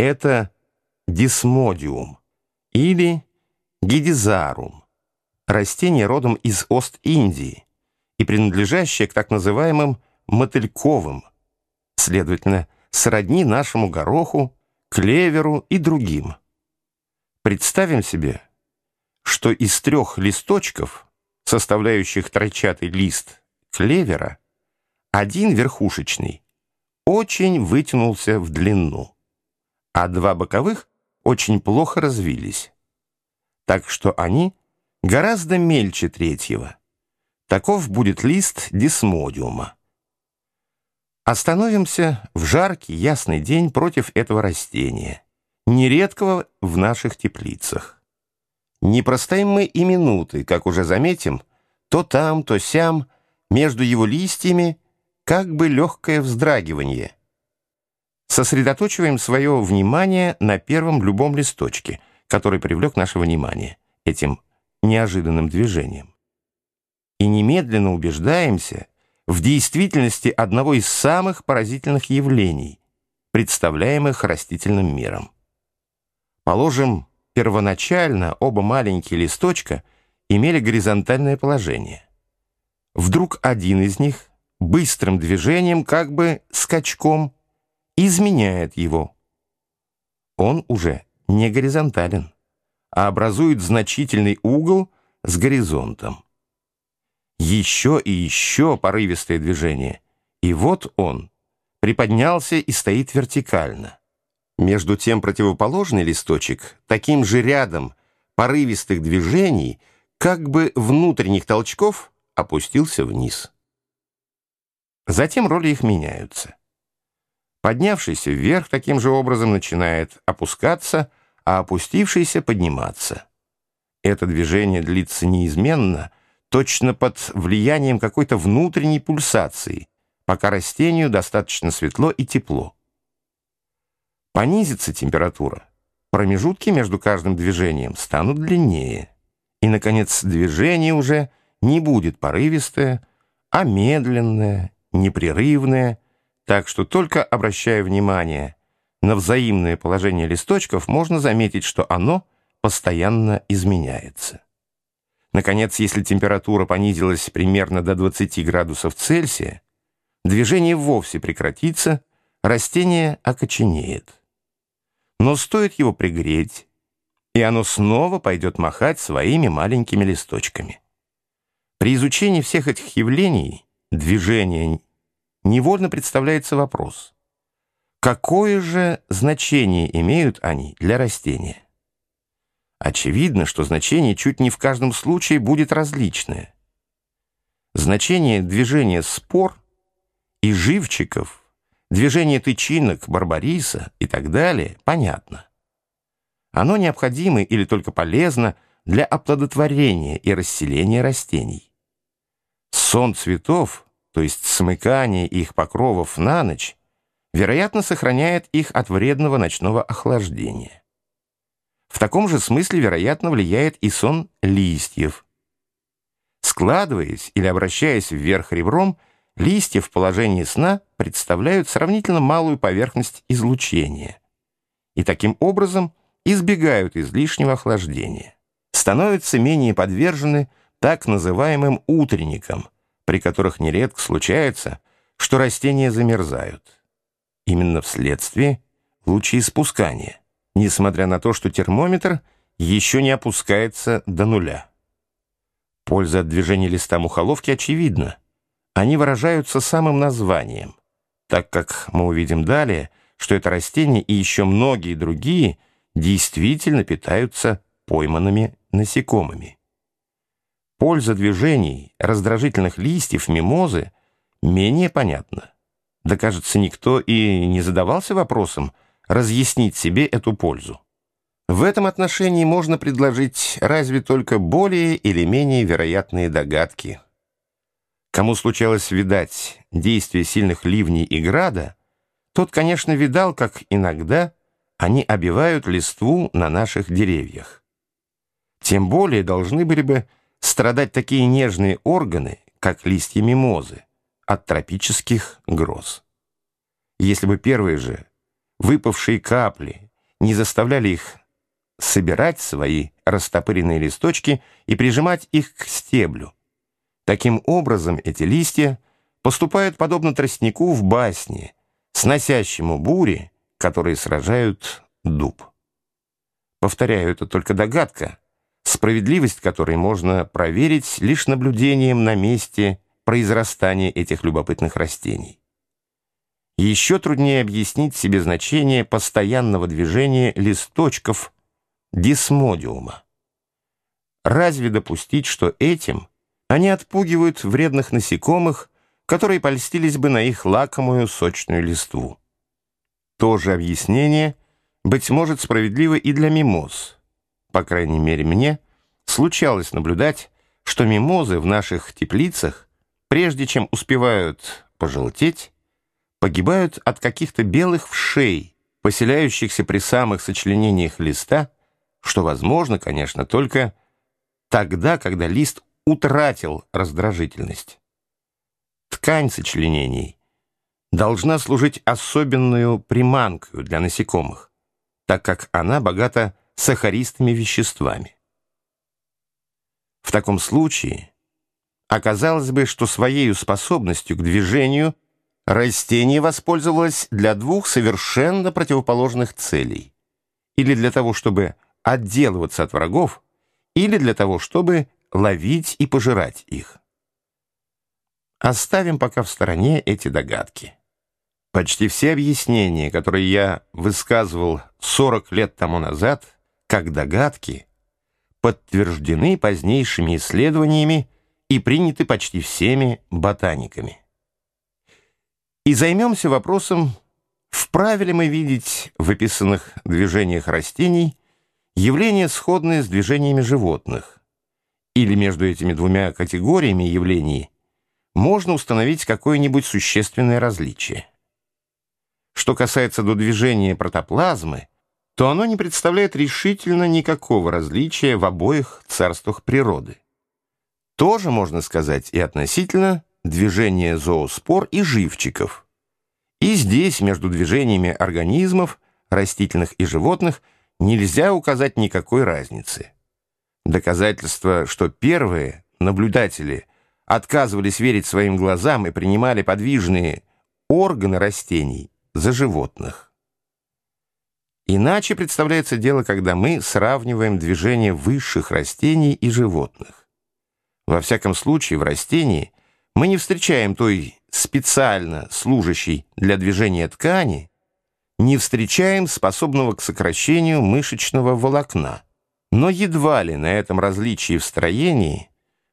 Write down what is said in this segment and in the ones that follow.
Это дисмодиум или гидизарум, растение родом из Ост-Индии и принадлежащее к так называемым мотыльковым, следовательно, сродни нашему гороху, клеверу и другим. Представим себе, что из трех листочков, составляющих тройчатый лист клевера, один верхушечный очень вытянулся в длину, а два боковых очень плохо развились, так что они гораздо мельче третьего. Таков будет лист дисмодиума. Остановимся в жаркий ясный день против этого растения, нередкого в наших теплицах. Не простоим мы и минуты, как уже заметим, то там, то сям, между его листьями, как бы легкое вздрагивание. Сосредоточиваем свое внимание на первом любом листочке, который привлек наше внимание этим неожиданным движением. И немедленно убеждаемся в действительности одного из самых поразительных явлений, представляемых растительным миром. Положим, первоначально оба маленькие листочка имели горизонтальное положение. Вдруг один из них быстрым движением, как бы скачком, изменяет его. Он уже не горизонтален, а образует значительный угол с горизонтом. Еще и еще порывистое движение, и вот он приподнялся и стоит вертикально. Между тем противоположный листочек таким же рядом порывистых движений, как бы внутренних толчков, опустился вниз. Затем роли их меняются. Поднявшийся вверх таким же образом начинает опускаться, а опустившийся подниматься. Это движение длится неизменно, точно под влиянием какой-то внутренней пульсации, пока растению достаточно светло и тепло. Понизится температура, промежутки между каждым движением станут длиннее, и, наконец, движение уже не будет порывистое, а медленное, непрерывное, так что только обращая внимание на взаимное положение листочков, можно заметить, что оно постоянно изменяется. Наконец, если температура понизилась примерно до 20 градусов Цельсия, движение вовсе прекратится, растение окоченеет. Но стоит его пригреть, и оно снова пойдет махать своими маленькими листочками. При изучении всех этих явлений движения невольно представляется вопрос, какое же значение имеют они для растения? Очевидно, что значение чуть не в каждом случае будет различное. Значение движения спор и живчиков, движение тычинок, барбариса и так далее понятно. Оно необходимо или только полезно для оплодотворения и расселения растений. Сон цветов, то есть смыкание их покровов на ночь, вероятно, сохраняет их от вредного ночного охлаждения. В таком же смысле, вероятно, влияет и сон листьев. Складываясь или обращаясь вверх ребром, листья в положении сна представляют сравнительно малую поверхность излучения и таким образом избегают излишнего охлаждения, становятся менее подвержены так называемым утренникам, при которых нередко случается, что растения замерзают. Именно вследствие лучеиспускания, несмотря на то, что термометр еще не опускается до нуля. Польза от движения листа мухоловки очевидна. Они выражаются самым названием, так как мы увидим далее, что это растение и еще многие другие действительно питаются пойманными насекомыми. Польза движений раздражительных листьев мимозы менее понятна. Да, кажется, никто и не задавался вопросом разъяснить себе эту пользу. В этом отношении можно предложить разве только более или менее вероятные догадки. Кому случалось видать действие сильных ливней и града, тот, конечно, видал, как иногда они обивают листву на наших деревьях. Тем более должны были бы страдать такие нежные органы, как листья мимозы, от тропических гроз. Если бы первые же выпавшие капли не заставляли их собирать свои растопыренные листочки и прижимать их к стеблю. Таким образом, эти листья поступают подобно тростнику в басне, сносящему бури, которые сражают дуб. Повторяю, это только догадка, справедливость которой можно проверить лишь наблюдением на месте произрастания этих любопытных растений. Еще труднее объяснить себе значение постоянного движения листочков дисмодиума. Разве допустить, что этим они отпугивают вредных насекомых, которые польстились бы на их лакомую сочную листву? То же объяснение, быть может, справедливо и для мимоз. По крайней мере, мне случалось наблюдать, что мимозы в наших теплицах, прежде чем успевают пожелтеть, погибают от каких-то белых вшей, поселяющихся при самых сочленениях листа, что возможно, конечно, только тогда, когда лист утратил раздражительность. Ткань сочленений должна служить особенную приманкой для насекомых, так как она богата сахаристыми веществами. В таком случае оказалось бы, что своей способностью к движению растение воспользовалось для двух совершенно противоположных целей. Или для того, чтобы отделываться от врагов, или для того, чтобы ловить и пожирать их. Оставим пока в стороне эти догадки. Почти все объяснения, которые я высказывал 40 лет тому назад, как догадки, подтверждены позднейшими исследованиями и приняты почти всеми ботаниками. И займемся вопросом, вправе ли мы видеть в описанных движениях растений явления, сходные с движениями животных, или между этими двумя категориями явлений можно установить какое-нибудь существенное различие. Что касается до движения протоплазмы, то оно не представляет решительно никакого различия в обоих царствах природы. Тоже можно сказать и относительно движения зооспор и живчиков. И здесь между движениями организмов, растительных и животных, нельзя указать никакой разницы. Доказательство, что первые наблюдатели отказывались верить своим глазам и принимали подвижные органы растений за животных. Иначе представляется дело, когда мы сравниваем движение высших растений и животных. Во всяком случае, в растении мы не встречаем той специально служащей для движения ткани, не встречаем способного к сокращению мышечного волокна. Но едва ли на этом различии в строении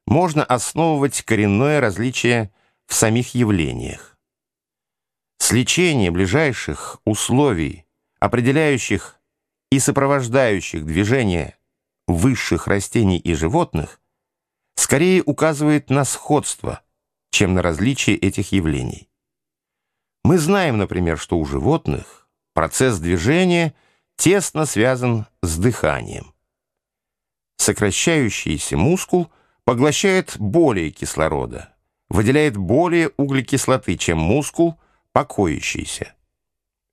можно основывать коренное различие в самих явлениях. Сличение ближайших условий, определяющих и сопровождающих движение высших растений и животных, скорее указывает на сходство, чем на различие этих явлений. Мы знаем, например, что у животных процесс движения тесно связан с дыханием сокращающийся мускул поглощает более кислорода, выделяет более углекислоты, чем мускул, покоящийся.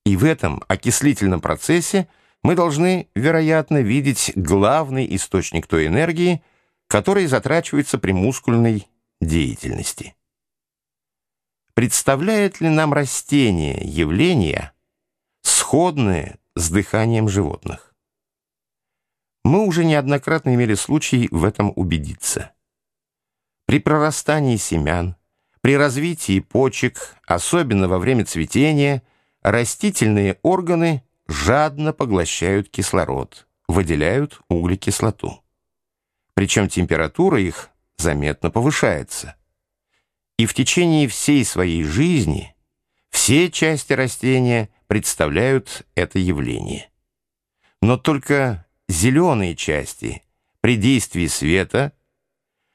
И в этом окислительном процессе мы должны, вероятно, видеть главный источник той энергии, который затрачивается при мускульной деятельности. Представляет ли нам растение явления, сходные с дыханием животных? Мы уже неоднократно имели случай в этом убедиться. При прорастании семян, при развитии почек, особенно во время цветения, растительные органы жадно поглощают кислород, выделяют углекислоту. Причем температура их заметно повышается. И в течение всей своей жизни все части растения представляют это явление. Но только зеленые части при действии света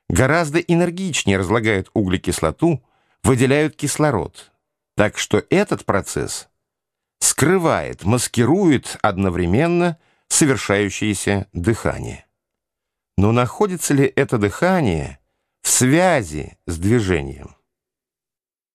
гораздо энергичнее разлагают углекислоту, выделяют кислород. Так что этот процесс скрывает, маскирует одновременно совершающееся дыхание. Но находится ли это дыхание в связи с движением?